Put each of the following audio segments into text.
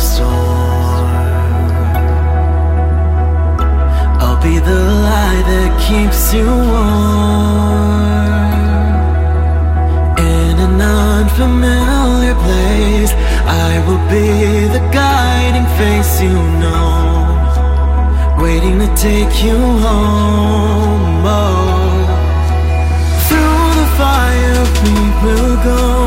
storm. I'll be the light that keeps you warm. In an unfamiliar place, I will be the guiding face you know, waiting to take you home. Oh. Through the fire we will go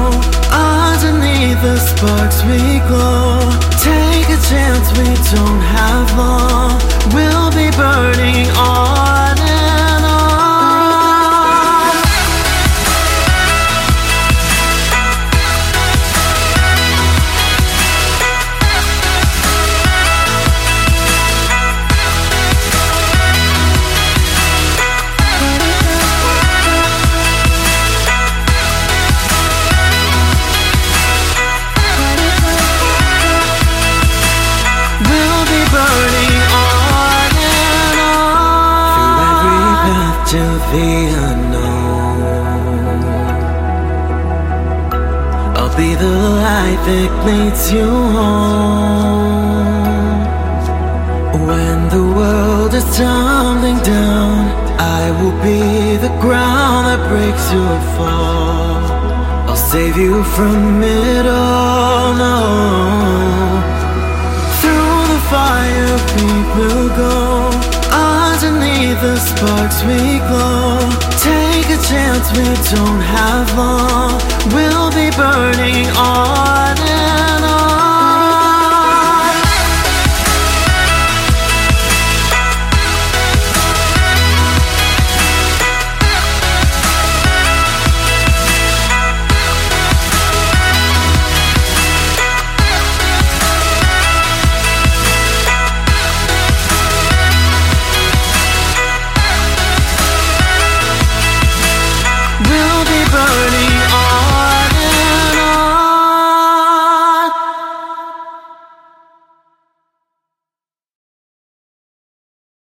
the sparks we glow. Take a chance we don't have long. We'll be burning to the unknown. I'll be the light that leads you home When the world is tumbling down I will be the ground that breaks your fall. I'll save you from it all, no. Through the fire we will go sparks we glow Take a chance we don't have long We'll be burning on